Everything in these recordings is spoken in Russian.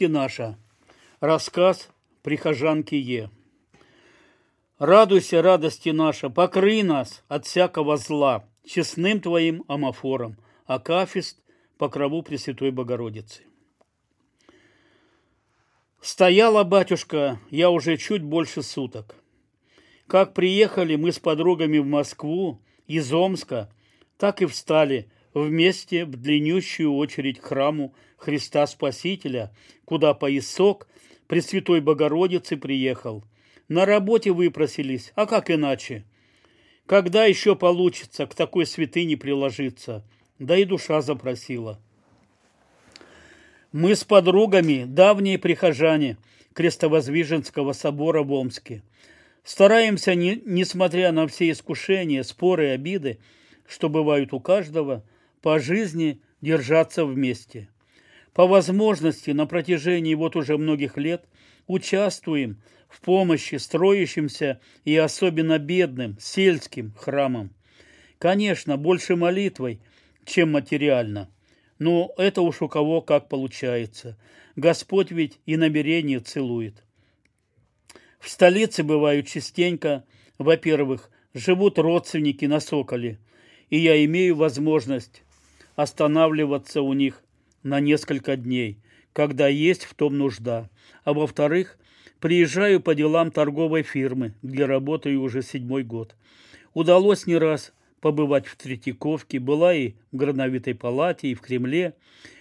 наша. Рассказ прихожанки Е. Радуйся, радости наша, покрый нас от всякого зла, честным твоим амофором, акафист по крову Пресвятой Богородицы. Стояла батюшка я уже чуть больше суток. Как приехали мы с подругами в Москву из Омска, так и встали вместе в длиннющую очередь к храму Христа Спасителя, куда поясок Пресвятой Богородицы приехал. На работе выпросились, а как иначе? Когда еще получится к такой святыне приложиться? Да и душа запросила. Мы с подругами, давние прихожане Крестовоздвиженского собора в Омске, стараемся, не, несмотря на все искушения, споры обиды, что бывают у каждого, по жизни держаться вместе. По возможности на протяжении вот уже многих лет участвуем в помощи строящимся и особенно бедным сельским храмам. Конечно, больше молитвой, чем материально. Но это уж у кого как получается. Господь ведь и намерение целует. В столице бывают частенько, во-первых, живут родственники на Соколе, и я имею возможность останавливаться у них на несколько дней, когда есть в том нужда. А во-вторых, приезжаю по делам торговой фирмы, где работаю уже седьмой год. Удалось не раз побывать в Третьяковке, была и в Грановитой палате, и в Кремле,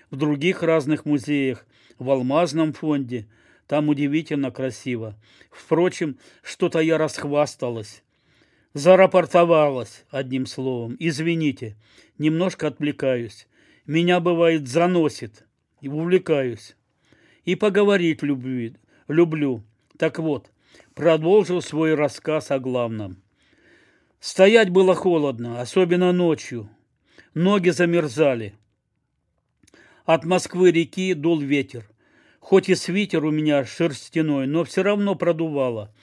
в других разных музеях, в Алмазном фонде. Там удивительно красиво. Впрочем, что-то я расхвасталась. Зарапортовалась, одним словом. Извините, немножко отвлекаюсь. Меня, бывает, заносит и увлекаюсь. И поговорить любви, люблю. Так вот, продолжил свой рассказ о главном. Стоять было холодно, особенно ночью. Ноги замерзали. От Москвы-реки дул ветер. Хоть и свитер у меня шерстяной, но все равно продувало.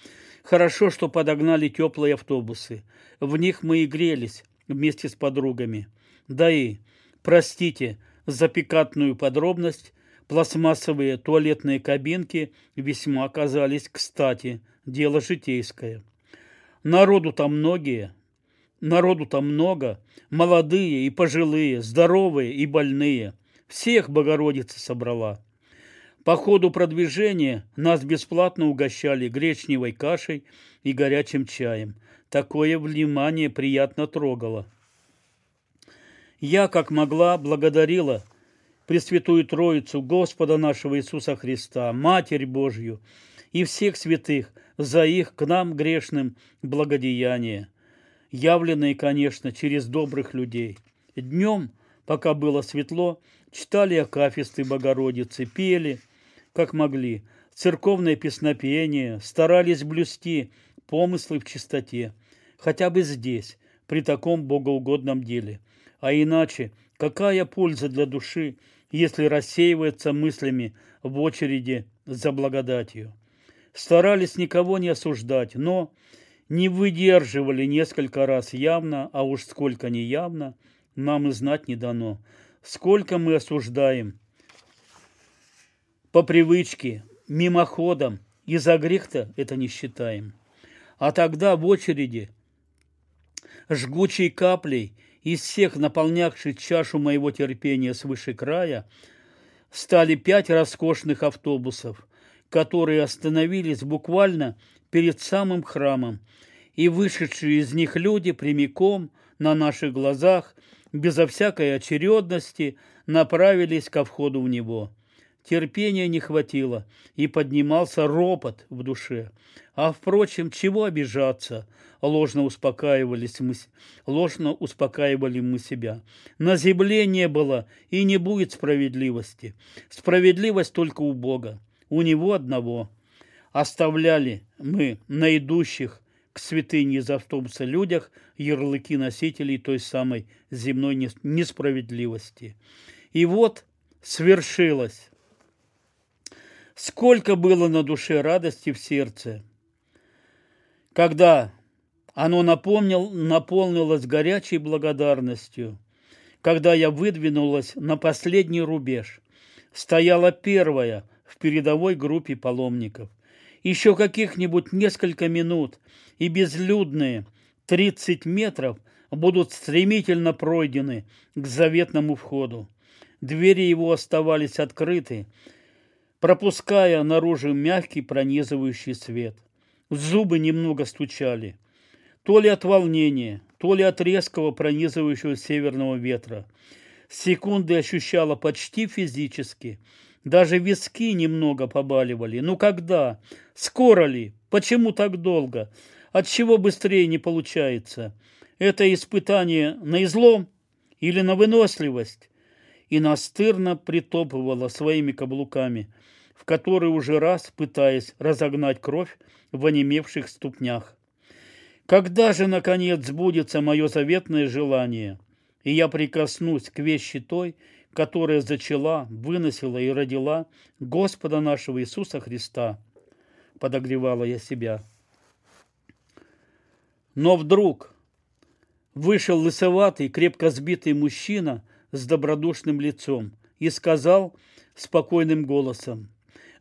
Хорошо, что подогнали теплые автобусы. В них мы и грелись вместе с подругами. Да и, простите за пикантную подробность, пластмассовые туалетные кабинки весьма оказались кстати, дело житейское. Народу там многие, народу там много, молодые и пожилые, здоровые и больные. Всех Богородица собрала. По ходу продвижения нас бесплатно угощали гречневой кашей и горячим чаем. Такое внимание приятно трогало. Я, как могла, благодарила Пресвятую Троицу, Господа нашего Иисуса Христа, Матерь Божью и всех святых за их к нам грешным благодеяние, явленные, конечно, через добрых людей. Днем, пока было светло, читали акафисты Богородицы, пели – как могли, церковное песнопение, старались блюсти помыслы в чистоте, хотя бы здесь, при таком богоугодном деле. А иначе, какая польза для души, если рассеивается мыслями в очереди за благодатью? Старались никого не осуждать, но не выдерживали несколько раз явно, а уж сколько неявно, нам и знать не дано. Сколько мы осуждаем, по привычке, мимоходом, и за грех-то это не считаем. А тогда в очереди, жгучей каплей, из всех наполнявших чашу моего терпения свыше края, стали пять роскошных автобусов, которые остановились буквально перед самым храмом, и вышедшие из них люди прямиком на наших глазах, безо всякой очередности, направились ко входу в него. Терпения не хватило, и поднимался ропот в душе. А, впрочем, чего обижаться? Ложно успокаивались мы, ложно успокаивали мы себя. На земле не было и не будет справедливости. Справедливость только у Бога, у Него одного. Оставляли мы на идущих к святыне из автобуса людях ярлыки носителей той самой земной несправедливости. И вот свершилось. Сколько было на душе радости в сердце, когда оно напомнил, наполнилось горячей благодарностью, когда я выдвинулась на последний рубеж. Стояла первая в передовой группе паломников. Еще каких-нибудь несколько минут, и безлюдные 30 метров будут стремительно пройдены к заветному входу. Двери его оставались открыты, пропуская наружу мягкий пронизывающий свет. Зубы немного стучали. То ли от волнения, то ли от резкого пронизывающего северного ветра. Секунды ощущала почти физически. Даже виски немного побаливали. Ну когда? Скоро ли? Почему так долго? От чего быстрее не получается? Это испытание на излом или на выносливость? И настырно притопывала своими каблуками, в которые уже раз пытаясь разогнать кровь в онемевших ступнях. Когда же, наконец, сбудется мое заветное желание, и я прикоснусь к вещи той, которая зачала, выносила и родила Господа нашего Иисуса Христа, подогревала я себя. Но вдруг вышел лысоватый, крепко сбитый мужчина с добродушным лицом и сказал спокойным голосом,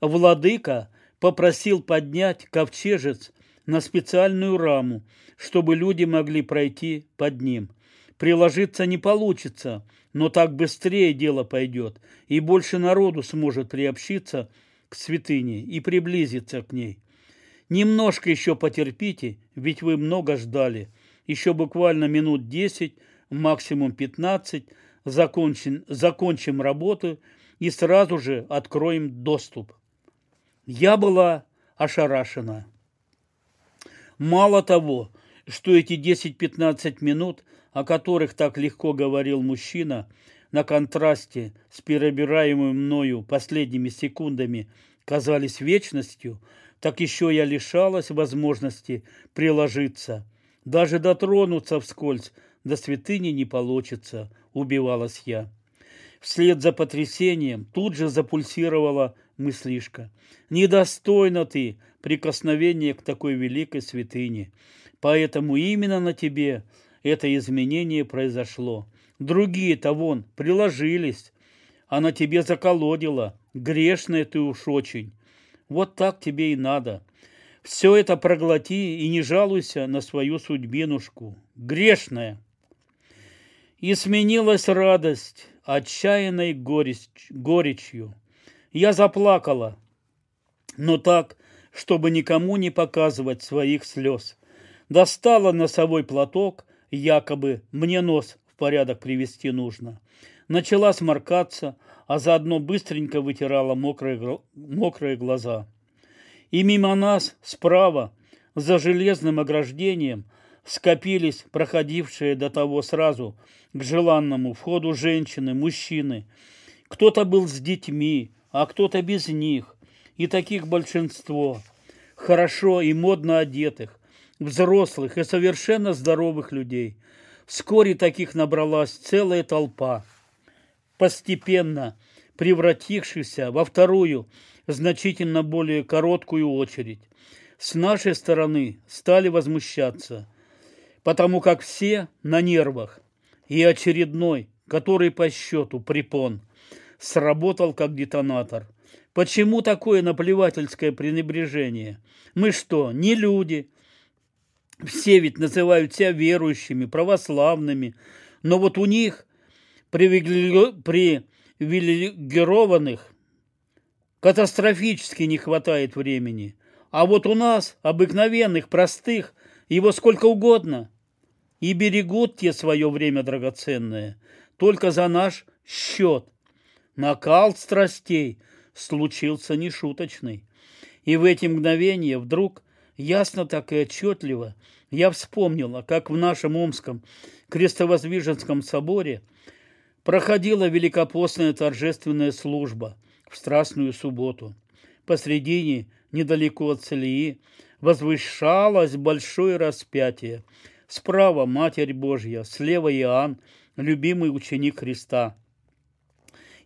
«Владыка попросил поднять ковчежец на специальную раму, чтобы люди могли пройти под ним. Приложиться не получится, но так быстрее дело пойдет, и больше народу сможет приобщиться к святыне и приблизиться к ней. Немножко еще потерпите, ведь вы много ждали. Еще буквально минут десять, максимум пятнадцать, закончим, закончим работу и сразу же откроем доступ. Я была ошарашена. Мало того, что эти 10-15 минут, о которых так легко говорил мужчина, на контрасте с перебираемыми мною последними секундами казались вечностью, так еще я лишалась возможности приложиться. Даже дотронуться вскользь до святыни не получится, убивалась я. Вслед за потрясением тут же запульсировала мыслишка. Недостойна ты прикосновения к такой великой святыне. Поэтому именно на тебе это изменение произошло. Другие-то вон приложились, а на тебе заколодило. Грешная ты уж очень. Вот так тебе и надо. Все это проглоти и не жалуйся на свою судьбинушку. Грешная. И сменилась радость отчаянной горечь, горечью. Я заплакала, но так, чтобы никому не показывать своих слез. Достала носовой платок, якобы мне нос в порядок привести нужно. Начала сморкаться, а заодно быстренько вытирала мокрые, мокрые глаза. И мимо нас, справа, за железным ограждением, скопились проходившие до того сразу к желанному входу женщины, мужчины. Кто-то был с детьми, а кто-то без них. И таких большинство. Хорошо и модно одетых, взрослых и совершенно здоровых людей. Вскоре таких набралась целая толпа, постепенно превратившихся во вторую, значительно более короткую очередь. С нашей стороны стали возмущаться, потому как все на нервах, и очередной, который по счету препон – сработал как детонатор. Почему такое наплевательское пренебрежение? Мы что, не люди? Все ведь называют себя верующими, православными, но вот у них привилегированных катастрофически не хватает времени. А вот у нас, обыкновенных, простых, его сколько угодно. И берегут те свое время драгоценное, только за наш счет – Накал страстей случился нешуточный. И в эти мгновения вдруг, ясно так и отчетливо, я вспомнила, как в нашем Омском Крестовоздвиженском соборе проходила великопостная торжественная служба в Страстную субботу. Посредине, недалеко от Целии, возвышалось большое распятие. Справа Матерь Божья, слева Иоанн, любимый ученик Христа –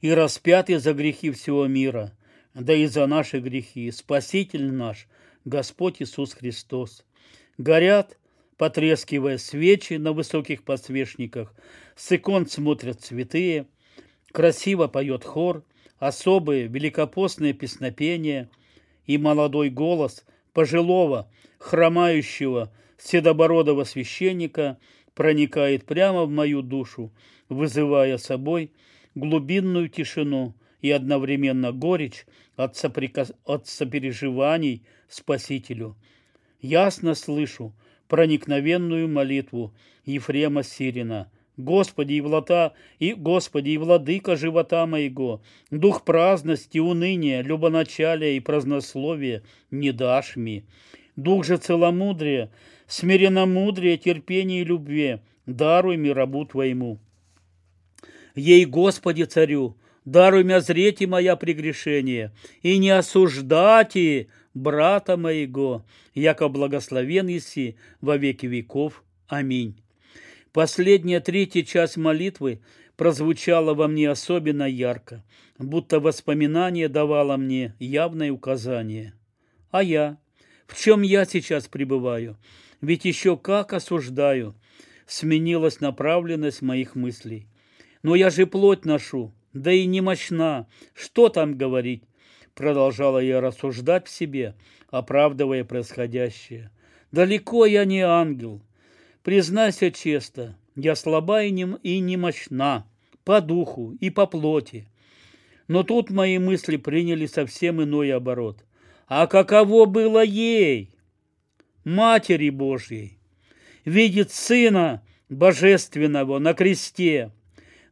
и распятый за грехи всего мира, да и за наши грехи, Спаситель наш, Господь Иисус Христос. Горят, потрескивая свечи на высоких подсвечниках, с икон смотрят святые, красиво поет хор, особое великопостное песнопение и молодой голос пожилого, хромающего, седобородого священника проникает прямо в мою душу, вызывая собой глубинную тишину и одновременно горечь от, соприкос... от сопереживаний Спасителю. Ясно слышу проникновенную молитву Ефрема Сирина. Господи и влата, и Господи и владыка живота моего, дух праздности, уныния, любоначалия и празднословия не дашь мне. Дух же целомудрия, смиренномудрия, терпения и любви, даруй мне рабу Твоему. Ей, Господи, царю, даруй мне зреть и моя прегрешение, и не осуждати брата моего, яко благословен еси во веки веков. Аминь. Последняя третья часть молитвы прозвучала во мне особенно ярко, будто воспоминание давало мне явное указание. А я? В чем я сейчас пребываю? Ведь еще как осуждаю, сменилась направленность моих мыслей. Но я же плоть ношу, да и не мощна. Что там говорить? Продолжала я рассуждать в себе, оправдывая происходящее. Далеко я не ангел. Признайся честно, я слаба и, не, и немощна, по духу и по плоти. Но тут мои мысли приняли совсем иной оборот. А каково было ей, Матери Божьей, видеть Сына Божественного на кресте?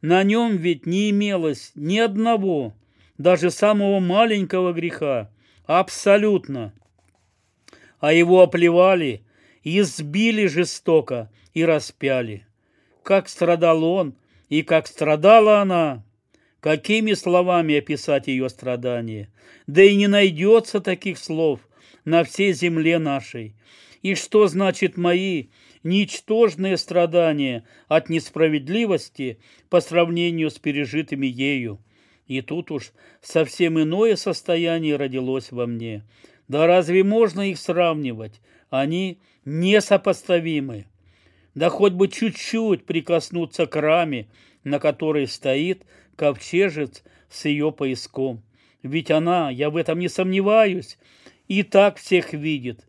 На нем ведь не имелось ни одного, даже самого маленького греха, абсолютно. А его оплевали, избили жестоко и распяли как страдал он и как страдала она. Какими словами описать ее страдания? Да и не найдется таких слов на всей земле нашей. И что значит мои ничтожные страдания от несправедливости по сравнению с пережитыми ею? И тут уж совсем иное состояние родилось во мне. Да разве можно их сравнивать? Они несопоставимы да хоть бы чуть-чуть прикоснуться к раме, на которой стоит ковчежец с ее пояском. Ведь она, я в этом не сомневаюсь, и так всех видит,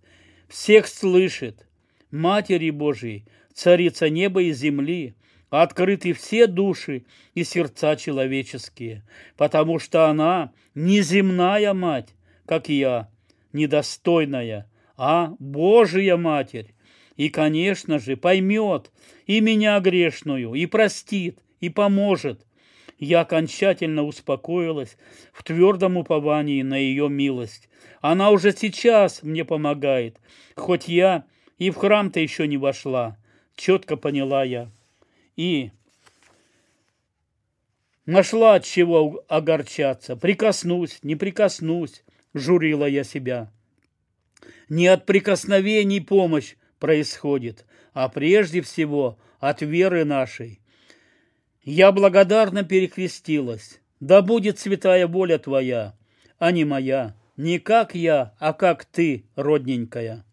всех слышит. Матери Божией, царица неба и земли, открыты все души и сердца человеческие, потому что она не земная мать, как я, недостойная, а Божия Матерь, и, конечно же, поймет и меня грешную, и простит, и поможет. Я окончательно успокоилась в твердом уповании на ее милость. Она уже сейчас мне помогает, хоть я и в храм-то еще не вошла, четко поняла я. И нашла от чего огорчаться, прикоснусь, не прикоснусь, журила я себя. Не от прикосновений помощь происходит, а прежде всего от веры нашей. Я благодарно перекрестилась. Да будет святая воля Твоя, а не моя, не как я, а как Ты, родненькая.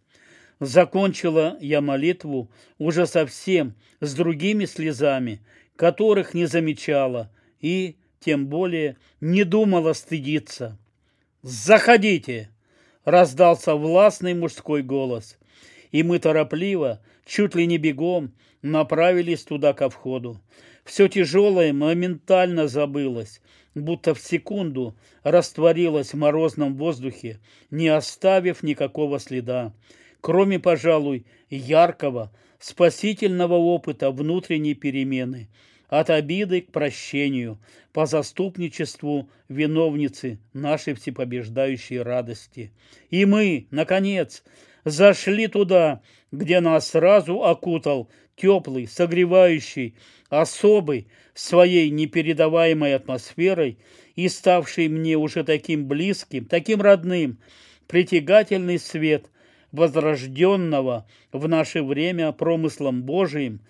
Закончила я молитву уже совсем с другими слезами, которых не замечала и, тем более, не думала стыдиться. «Заходите!» — раздался властный мужской голос и мы торопливо, чуть ли не бегом, направились туда ко входу. Все тяжелое моментально забылось, будто в секунду растворилось в морозном воздухе, не оставив никакого следа, кроме, пожалуй, яркого, спасительного опыта внутренней перемены, от обиды к прощению, по заступничеству виновницы нашей всепобеждающей радости. И мы, наконец, зашли туда, где нас сразу окутал теплый, согревающий, особый, своей непередаваемой атмосферой и ставший мне уже таким близким, таким родным, притягательный свет возрожденного в наше время промыслом Божиим,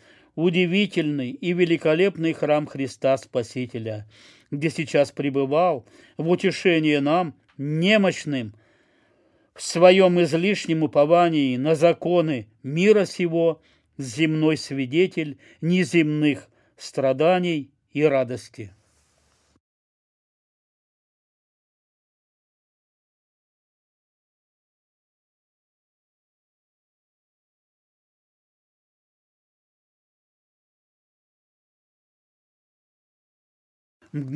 удивительный и великолепный храм Христа Спасителя, где сейчас пребывал в утешение нам, немощным, в своем излишнем уповании на законы мира сего земной свидетель неземных страданий и радости.